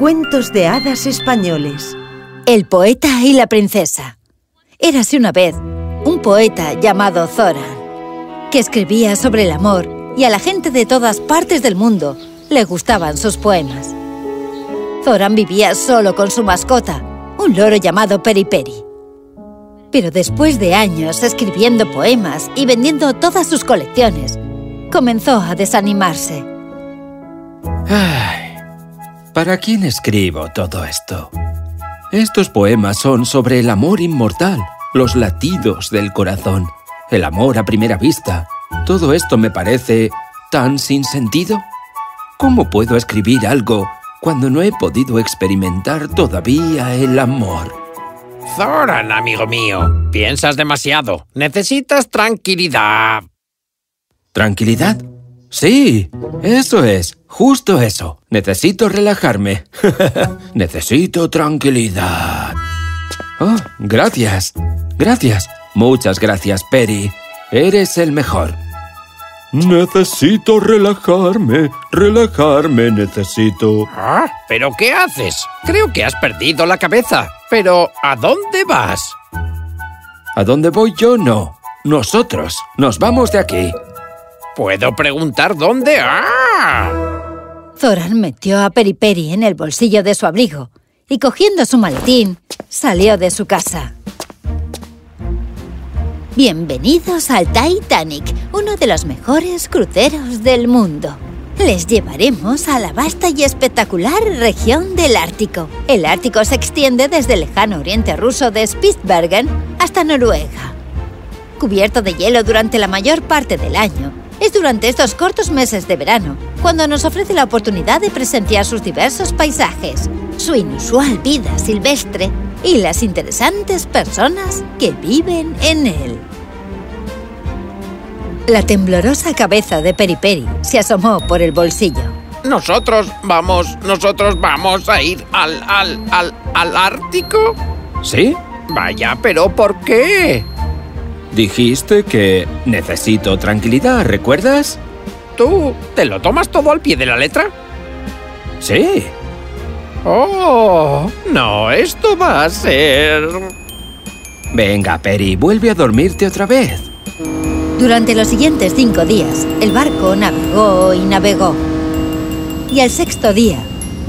Cuentos de hadas españoles El poeta y la princesa Érase una vez un poeta llamado Zoran que escribía sobre el amor y a la gente de todas partes del mundo le gustaban sus poemas. Zoran vivía solo con su mascota, un loro llamado Periperi. Pero después de años escribiendo poemas y vendiendo todas sus colecciones, comenzó a desanimarse. Ay, ¿para quién escribo todo esto? Estos poemas son sobre el amor inmortal, los latidos del corazón, el amor a primera vista. Todo esto me parece tan sin sentido. ¿Cómo puedo escribir algo cuando no he podido experimentar todavía el amor? Zoran, amigo mío, piensas demasiado. Necesitas tranquilidad. ¿Tranquilidad? Sí, eso es, justo eso. Necesito relajarme. Necesito tranquilidad. Oh, gracias. Gracias. Muchas gracias, Perry. Eres el mejor. Necesito relajarme, relajarme necesito. ¿Ah? ¿Pero qué haces? Creo que has perdido la cabeza. Pero, ¿a dónde vas? ¿A dónde voy yo? No. Nosotros. Nos vamos de aquí. ¿Puedo preguntar dónde? ¡Ah! Zoran metió a Periperi en el bolsillo de su abrigo y cogiendo su maletín, salió de su casa. Bienvenidos al Titanic, uno de los mejores cruceros del mundo. Les llevaremos a la vasta y espectacular región del Ártico. El Ártico se extiende desde el lejano oriente ruso de Spitsbergen hasta Noruega. Cubierto de hielo durante la mayor parte del año, es durante estos cortos meses de verano cuando nos ofrece la oportunidad de presenciar sus diversos paisajes, su inusual vida silvestre y las interesantes personas que viven en él. La temblorosa cabeza de Periperi se asomó por el bolsillo. Nosotros vamos, nosotros vamos a ir al, al, al, al Ártico. ¿Sí? Vaya, pero ¿por qué? Dijiste que necesito tranquilidad, ¿recuerdas? ¿Tú te lo tomas todo al pie de la letra? Sí. Oh, no, esto va a ser... Venga, Peri, vuelve a dormirte otra vez. Durante los siguientes cinco días, el barco navegó y navegó. Y al sexto día,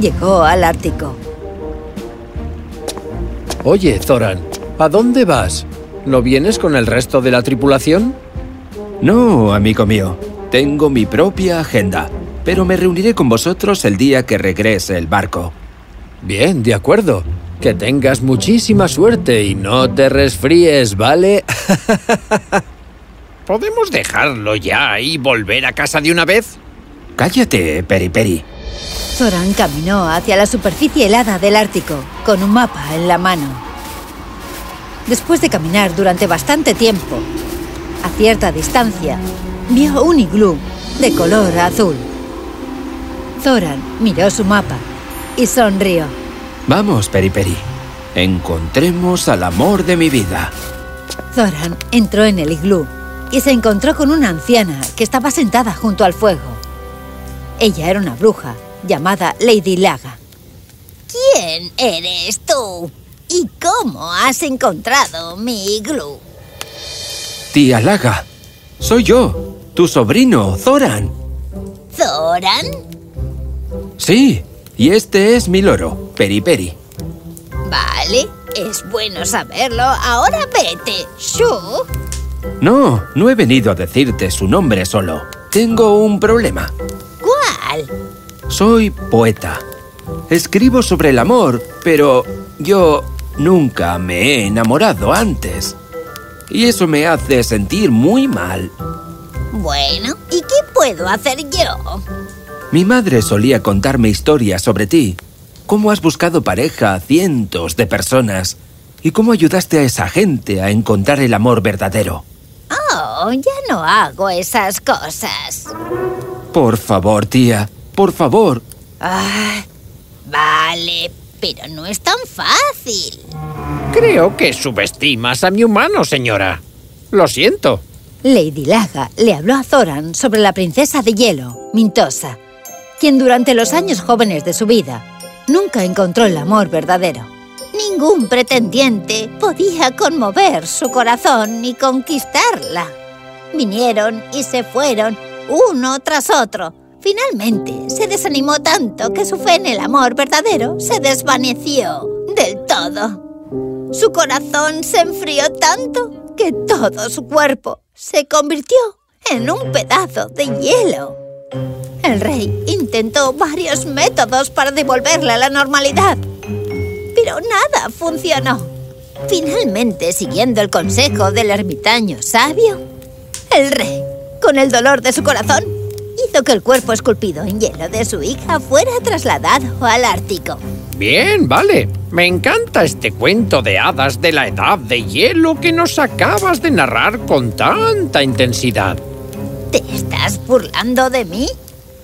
llegó al Ártico. Oye, Zoran, ¿a dónde vas? ¿No vienes con el resto de la tripulación? No, amigo mío. Tengo mi propia agenda, pero me reuniré con vosotros el día que regrese el barco. Bien, de acuerdo. Que tengas muchísima suerte y no te resfríes, ¿vale? ¿Podemos dejarlo ya y volver a casa de una vez? Cállate, Periperi. Zoran caminó hacia la superficie helada del Ártico, con un mapa en la mano. Después de caminar durante bastante tiempo, a cierta distancia, vio un iglú de color azul. Zoran miró su mapa y sonrió. Vamos, Periperi. Encontremos al amor de mi vida. Zoran entró en el iglú y se encontró con una anciana que estaba sentada junto al fuego. Ella era una bruja llamada Lady Laga. ¿Quién eres tú? ¿Y cómo has encontrado mi iglú? Tía Laga, soy yo, tu sobrino, Zoran. ¿Zoran? Sí, y este es mi loro, Periperi. Vale, es bueno saberlo. Ahora vete. Shu. No, no he venido a decirte su nombre solo. Tengo un problema. ¿Cuál? Soy poeta. Escribo sobre el amor, pero yo nunca me he enamorado antes. Y eso me hace sentir muy mal. Bueno, ¿y qué puedo hacer yo? Mi madre solía contarme historias sobre ti. Cómo has buscado pareja a cientos de personas y cómo ayudaste a esa gente a encontrar el amor verdadero. Oh, ya no hago esas cosas. Por favor, tía, por favor. Ah, vale, pero no es tan fácil. Creo que subestimas a mi humano, señora. Lo siento. Lady Laga le habló a Zoran sobre la princesa de hielo, Mintosa, quien durante los años jóvenes de su vida nunca encontró el amor verdadero. Ningún pretendiente podía conmover su corazón ni conquistarla. Vinieron y se fueron, uno tras otro. Finalmente, se desanimó tanto que su fe en el amor verdadero se desvaneció del todo. Su corazón se enfrió tanto que todo su cuerpo se convirtió en un pedazo de hielo. El rey intentó varios métodos para devolverle a la normalidad, pero nada funcionó. Finalmente, siguiendo el consejo del ermitaño sabio, el rey, con el dolor de su corazón, hizo que el cuerpo esculpido en hielo de su hija fuera trasladado al Ártico. Bien, vale. Me encanta este cuento de hadas de la edad de hielo que nos acabas de narrar con tanta intensidad. ¿Te estás burlando de mí?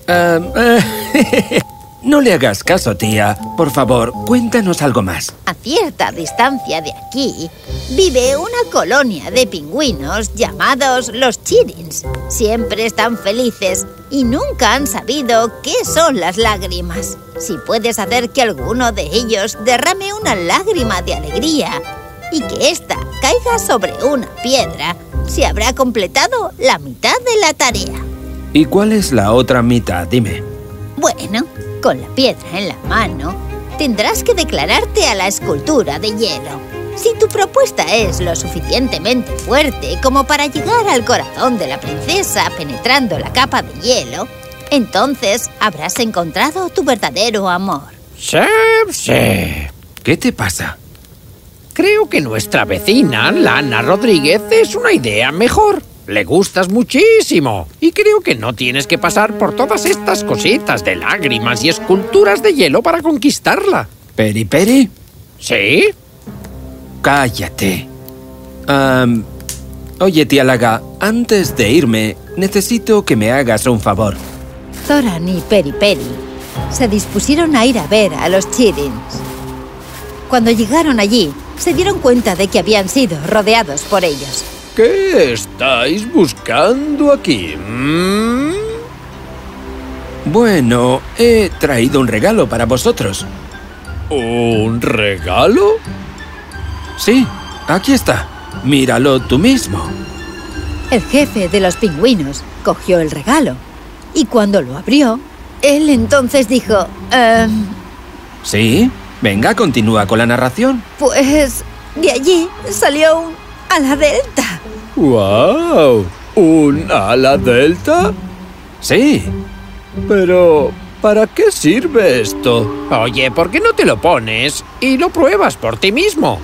Ah, eh, no le hagas caso, tía. Por favor, cuéntanos algo más. A cierta distancia de aquí vive una colonia de pingüinos llamados los Chirins. Siempre están felices y nunca han sabido qué son las lágrimas. Si puedes hacer que alguno de ellos derrame una lágrima de alegría y que ésta caiga sobre una piedra, se habrá completado la mitad de la tarea. ¿Y cuál es la otra mitad? Dime. Bueno, con la piedra en la mano, tendrás que declararte a la escultura de hielo. Si tu propuesta es lo suficientemente fuerte como para llegar al corazón de la princesa penetrando la capa de hielo, entonces habrás encontrado tu verdadero amor. ¿Qué te pasa? Creo que nuestra vecina, Lana Rodríguez, es una idea mejor. Le gustas muchísimo y creo que no tienes que pasar por todas estas cositas de lágrimas y esculturas de hielo para conquistarla. ¿Peri Peri? ¿Sí? Cállate. Oye, tía Laga, antes de irme, necesito que me hagas un favor. Zoran y Peri Peri se dispusieron a ir a ver a los Chirins. Cuando llegaron allí, se dieron cuenta de que habían sido rodeados por ellos. ¿Qué estáis buscando aquí? ¿Mm? Bueno, he traído un regalo para vosotros. ¿Un regalo? Sí, aquí está. Míralo tú mismo. El jefe de los pingüinos cogió el regalo y cuando lo abrió, él entonces dijo, "Em, ¿Sí? Venga, continúa con la narración. pues de allí salió un ala delta. ¡Wow! ¿Un ala delta? Sí. Pero, ¿para qué sirve esto? Oye, ¿por qué no te lo pones y lo pruebas por ti mismo?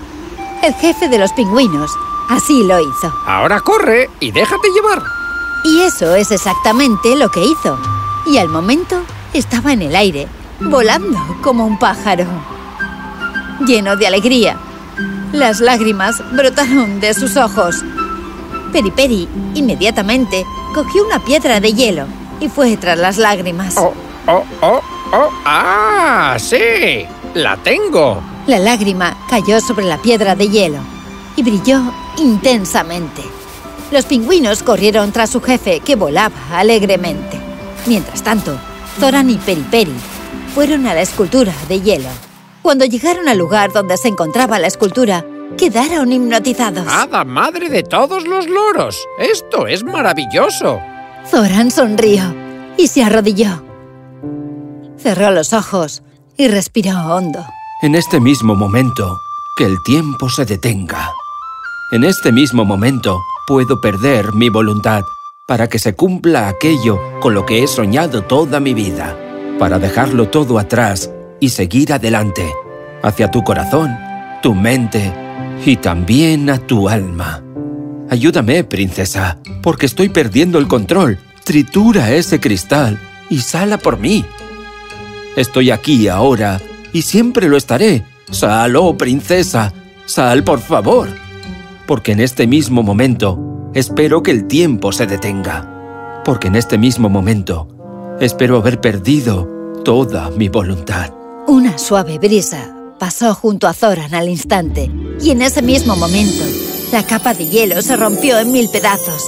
El jefe de los pingüinos así lo hizo. Ahora corre y déjate llevar. Y eso es exactamente lo que hizo. Y al momento estaba en el aire, volando como un pájaro. Lleno de alegría, las lágrimas brotaron de sus ojos. Periperi inmediatamente cogió una piedra de hielo y fue tras las lágrimas. Oh, oh, oh, oh. ¡Ah! ¡Sí! ¡La tengo! La lágrima cayó sobre la piedra de hielo y brilló intensamente. Los pingüinos corrieron tras su jefe, que volaba alegremente. Mientras tanto, Zoran y Periperi fueron a la escultura de hielo. Cuando llegaron al lugar donde se encontraba la escultura, quedaron hipnotizados. ¡Hada madre de todos los loros! ¡Esto es maravilloso! Zoran sonrió y se arrodilló. Cerró los ojos y respiró hondo. En este mismo momento, que el tiempo se detenga. En este mismo momento, puedo perder mi voluntad para que se cumpla aquello con lo que he soñado toda mi vida, para dejarlo todo atrás y seguir adelante, hacia tu corazón, tu mente y también a tu alma. Ayúdame, princesa, porque estoy perdiendo el control. Tritura ese cristal y sala por mí. Estoy aquí ahora y siempre lo estaré. Sal, oh princesa, sal por favor. Porque en este mismo momento espero que el tiempo se detenga. Porque en este mismo momento espero haber perdido toda mi voluntad. Una suave brisa pasó junto a Zoran al instante y en ese mismo momento la capa de hielo se rompió en mil pedazos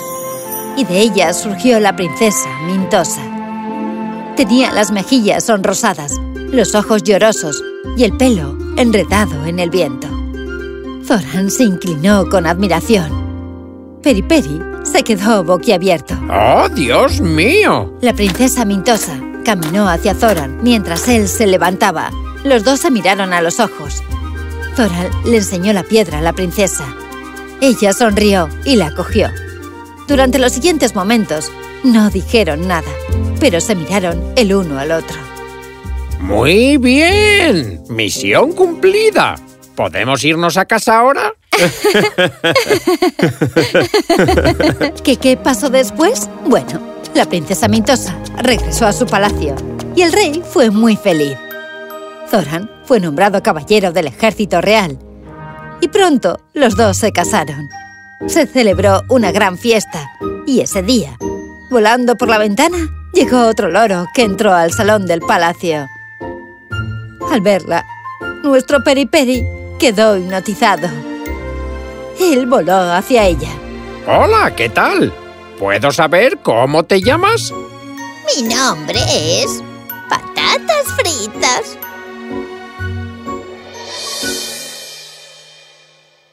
y de ella surgió la princesa Mintosa. Tenía las mejillas sonrosadas, los ojos llorosos y el pelo enredado en el viento. Zoran se inclinó con admiración. Periperi se quedó boquiabierto. ¡Oh, Dios mío! La princesa Mintosa caminó hacia Zoran mientras él se levantaba. Los dos se miraron a los ojos. Zoran le enseñó la piedra a la princesa. Ella sonrió y la cogió. Durante los siguientes momentos, no dijeron nada, pero se miraron el uno al otro. Muy bien. Misión cumplida. ¿Podemos irnos a casa ahora? ¿Qué, ¿Qué pasó después? Bueno, la princesa Mintosa regresó a su palacio y el rey fue muy feliz. Zoran fue nombrado caballero del ejército real y pronto los dos se casaron. Se celebró una gran fiesta y ese día, volando por la ventana, llegó otro loro que entró al salón del palacio. Al verla, nuestro periperi quedó hipnotizado. Él voló hacia ella. Hola, ¿qué tal? ¿Puedo saber cómo te llamas? Mi nombre es... Patatas fritas.